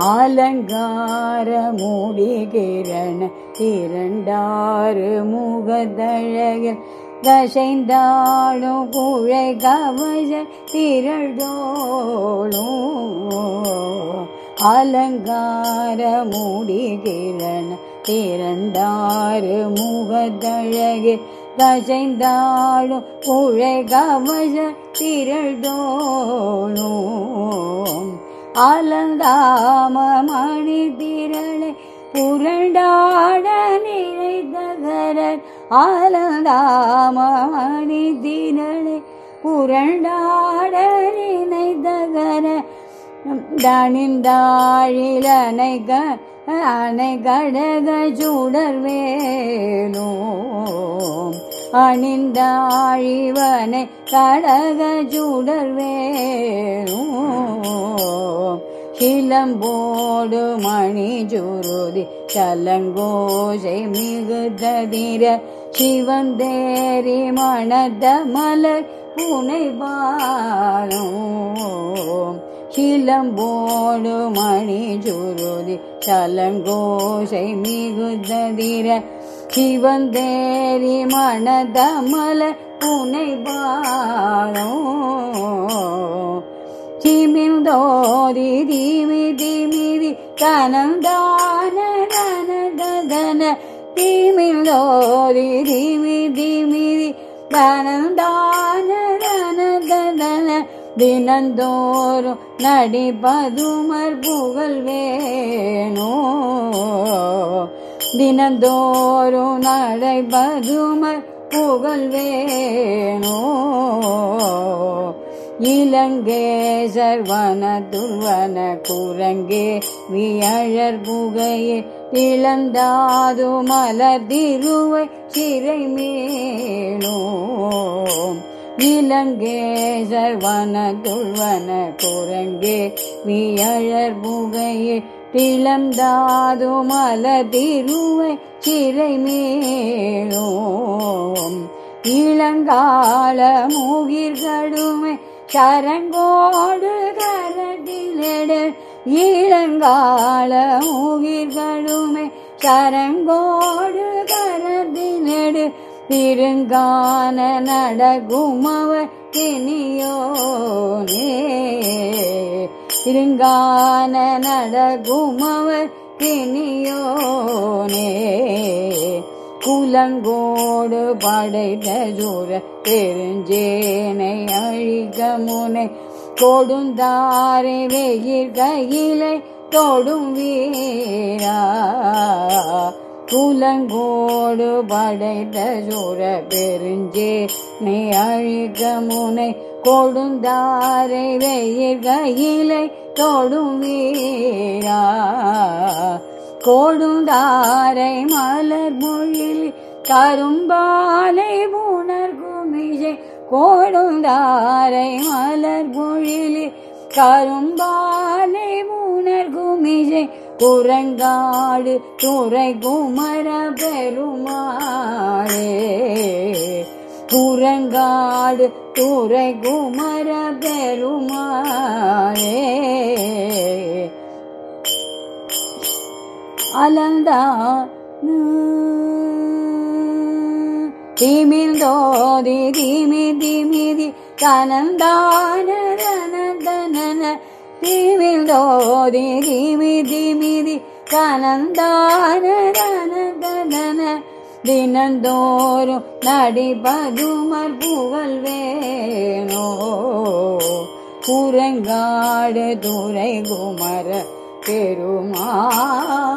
அலங்கார மூடிகிரண இரண்டாறு முகதழகில் தசைந்தாளும் குழை கவச திரடோளும் அலங்கார மூடிகிரண இரண்டாறு முகதழகில் தசைந்தாளும் குழை கவச திரடோளும் அலந்தாம மணி திரளை புரண்டாட நினைத்தகரன் அலந்தாம மணி திரளை புரண்டாட நினைத்தகர தனிந்தாழில் அணைக அணை கடக சுடர் வேலோ அணிந்தாழிவனை கடக சுடர் வேலோ கிளம்போடு மணி ஜுருதி சலங்கோசை மிகுததிர சிவந்தேரி மணத மலர் புனைவாரும் கிளம்போடு மணி ஜுருதி சலங்கோசை மிகுததிர சிவந்தேரி மணத மலர் புனைவாரும் பாலும் சிமிந்தோதி தீமி தீமிதி கனந்தான தன தீமிந்தோதி தீமி தீமிதி கனந்தான தன தினந்தோறும் நடிபதுமர் புகழ் வேணோ தினந்தோறும் நடைபதுமர் புகழ் வேணோ இலங்கேசர் வன துர்வன குரங்கே வியழர் புகையே இழந்தாது மலர் திருவை சிறை மேலும். இலங்கேசர் வன துர்வன குரங்கே வியழர் புகையே இழந்தாது மலர் திருவை சிறை மேலும். இளங்கால மூகிர்களுமை சரங்கோடு கரட்டிலெடு இளங்கால உயிர்களுமே. சரங்கோடு கரட்டிலெடு திருங்கான நடகுமவர் கிணியோனே திருங்கான நடகுமவர் கிணியோனே புலங்கோடு படைத்த ஜோர பெருஞ்சேனை அழிக முனை கொடுந்தாரை வெயிர் கையிலை தொடும் வீரா. புலங்கோடு படைத்த ஜோர பெருஞ்சேனை அழிக முனை கொடுந்தாரை வெயிர் கையிலை தொடும் வீரா. கோடுந்தாரை மலர் மொழில் கரும்பாலை புனர் குமிழை கொடுந்தாரை மலர் மொழில் கரும்பாலை புனர் குமிழை குரங்காடு துறை குமர பெருமாளே. குரங்காடு துறை குமர பெருமாளே. அலந்தானு திமிழ்ந்தோதி திமி திமிதி தனந்தான தனந்தன திமிழ்ந்தோதி திமி திமிதி தனந்தான தனந்தன தினந்தோறும் நடிபதுமர் புகழ் வேணோ குரங்காடு துறை குமர பெருமானே